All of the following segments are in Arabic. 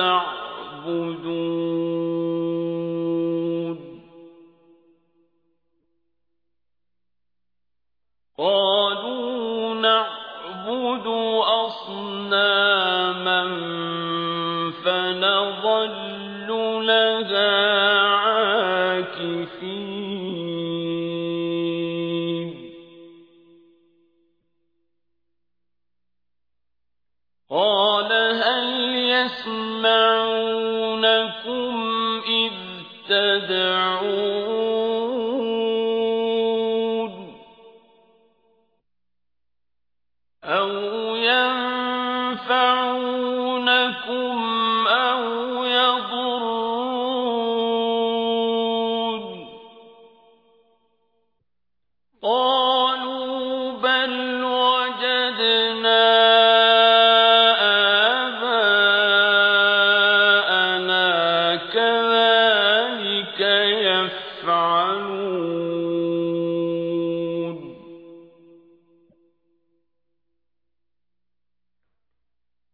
تعبدون. قالوا نعبد أصناما تدعون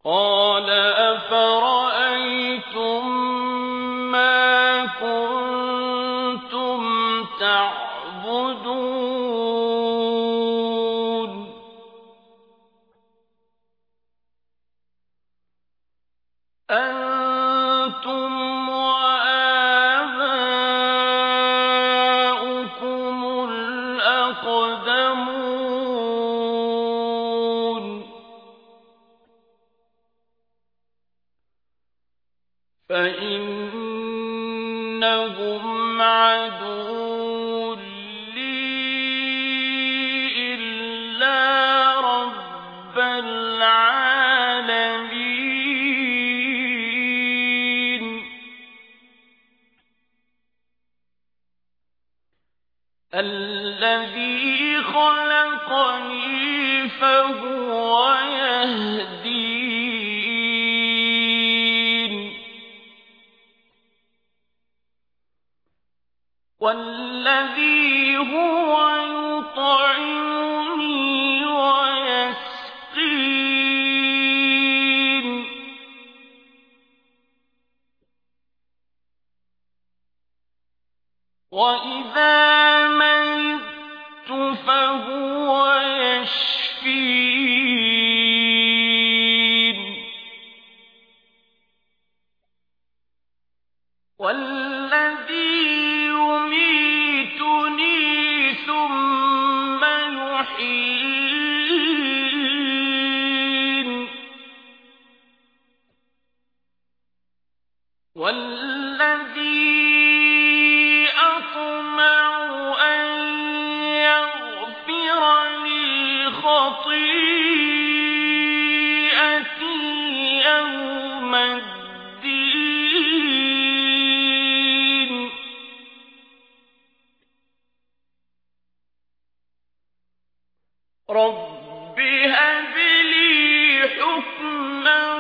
قال أفرأيتم ما كنتم تعبدون؟ أنتم وآباؤكم الأقدمون. فإنهم عدو لي إلا رب العالمين الذي خلقني فهو يهدين والذي هو يطعمني ويسقين. وإذا مرضت فهو يشفين. رب هب لي حكما